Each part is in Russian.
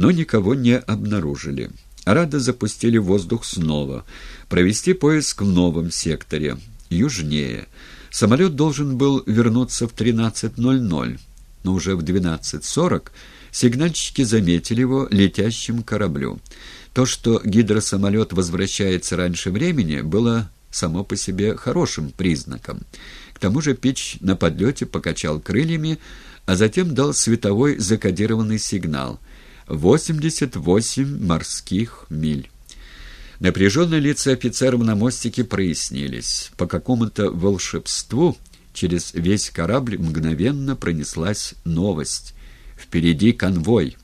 но никого не обнаружили. Рада запустили воздух снова, провести поиск в новом секторе, южнее. Самолет должен был вернуться в 13.00, но уже в 12.40 сигнальщики заметили его летящим кораблю. То, что гидросамолет возвращается раньше времени, было само по себе хорошим признаком. К тому же Пич на подлете покачал крыльями, а затем дал световой закодированный сигнал — 88 морских миль. Напряженные лица офицеров на мостике прояснились. По какому-то волшебству через весь корабль мгновенно пронеслась новость. Впереди конвой.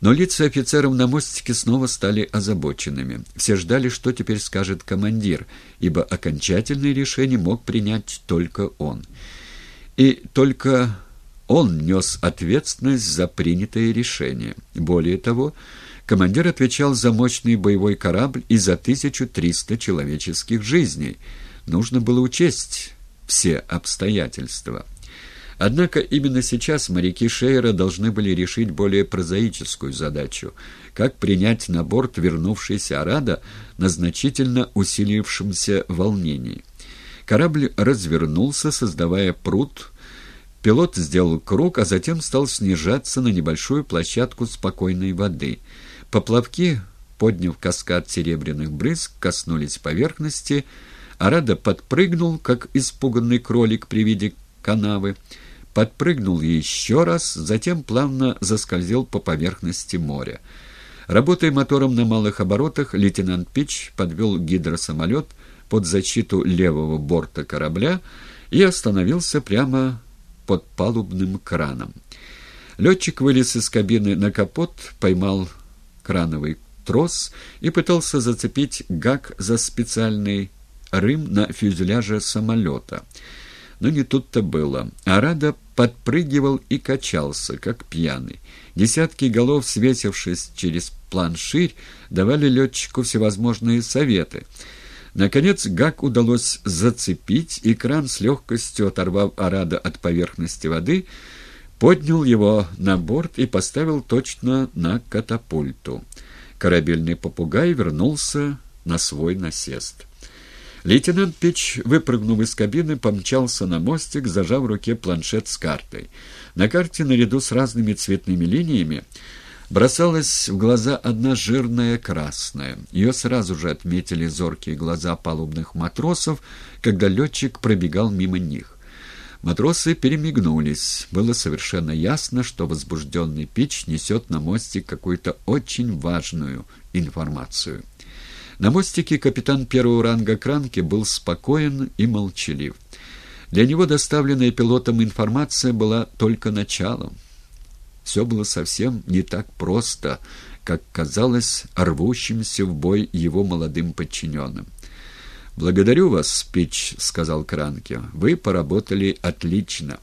Но лица офицеров на мостике снова стали озабоченными. Все ждали, что теперь скажет командир, ибо окончательное решение мог принять только он. И только он нес ответственность за принятое решение. Более того, командир отвечал за мощный боевой корабль и за 1300 человеческих жизней. Нужно было учесть все обстоятельства. Однако именно сейчас моряки Шейера должны были решить более прозаическую задачу – как принять на борт вернувшийся Арада на значительно усилившемся волнении. Корабль развернулся, создавая пруд. Пилот сделал круг, а затем стал снижаться на небольшую площадку спокойной воды. Поплавки, подняв каскад серебряных брызг, коснулись поверхности. Арада подпрыгнул, как испуганный кролик при виде канавы подпрыгнул еще раз, затем плавно заскользил по поверхности моря. Работая мотором на малых оборотах, лейтенант Пич подвел гидросамолет под защиту левого борта корабля и остановился прямо под палубным краном. Летчик вылез из кабины на капот, поймал крановый трос и пытался зацепить гак за специальный рым на фюзеляже самолета — но не тут-то было. Арада подпрыгивал и качался, как пьяный. Десятки голов, свесившись через планширь, давали летчику всевозможные советы. Наконец Гак удалось зацепить, и кран с легкостью, оторвав Арада от поверхности воды, поднял его на борт и поставил точно на катапульту. Корабельный попугай вернулся на свой насест. Лейтенант Пич, выпрыгнув из кабины, помчался на мостик, зажав в руке планшет с картой. На карте, наряду с разными цветными линиями, бросалась в глаза одна жирная красная. Ее сразу же отметили зоркие глаза палубных матросов, когда летчик пробегал мимо них. Матросы перемигнулись. Было совершенно ясно, что возбужденный Пич несет на мостик какую-то очень важную информацию. На мостике капитан первого ранга Кранки был спокоен и молчалив. Для него доставленная пилотом информация была только началом. Все было совсем не так просто, как казалось рвущимся в бой его молодым подчиненным. «Благодарю вас, Пич», — сказал Кранке. «Вы поработали отлично».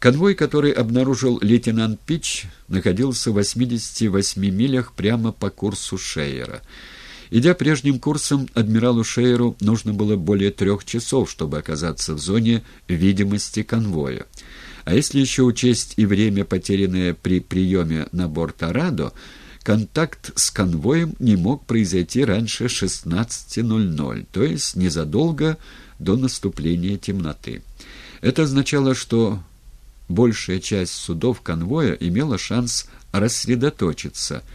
Конвой, который обнаружил лейтенант Пич, находился в 88 милях прямо по курсу Шейера. Идя прежним курсом, адмиралу Шейеру нужно было более трех часов, чтобы оказаться в зоне видимости конвоя. А если еще учесть и время, потерянное при приеме на борт «Арадо», контакт с конвоем не мог произойти раньше 16.00, то есть незадолго до наступления темноты. Это означало, что большая часть судов конвоя имела шанс рассредоточиться –